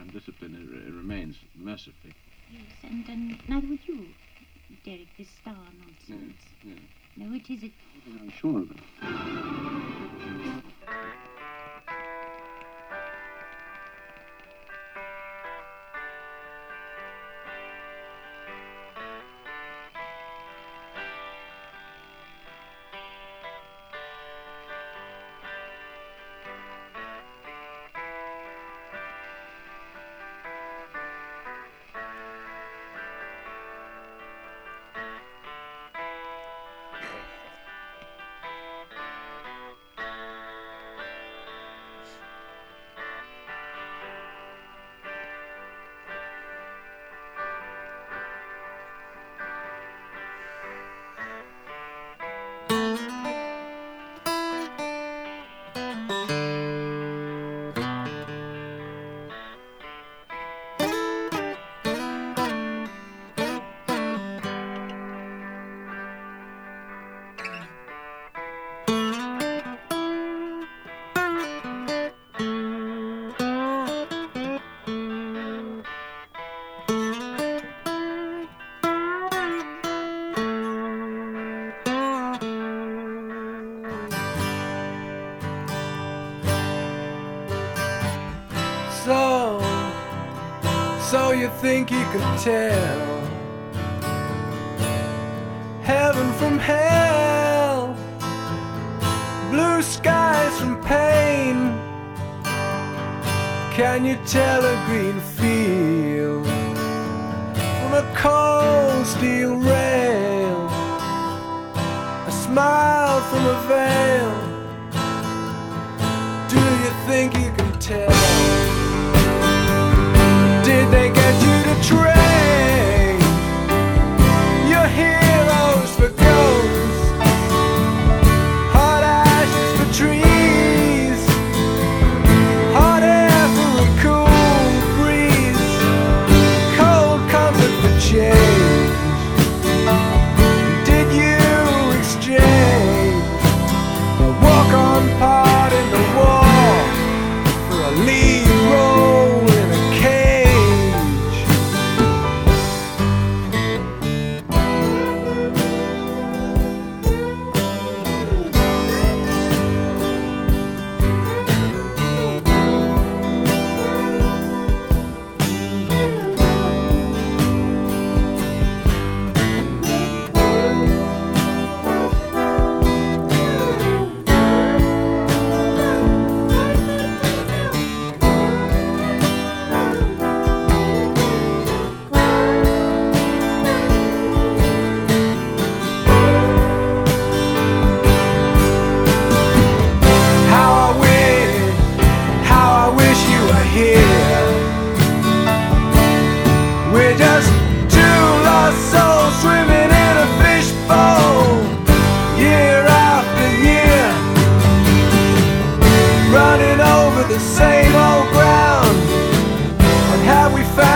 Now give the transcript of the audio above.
And discipline uh, remains, mercifully. Yes, and, and neither would you, Derek, this star nonsense. Yeah. No, it isn't. I'm sure of it. So you think you could tell heaven from hell, blue skies from pain? Can you tell a green field from a cold steel we found.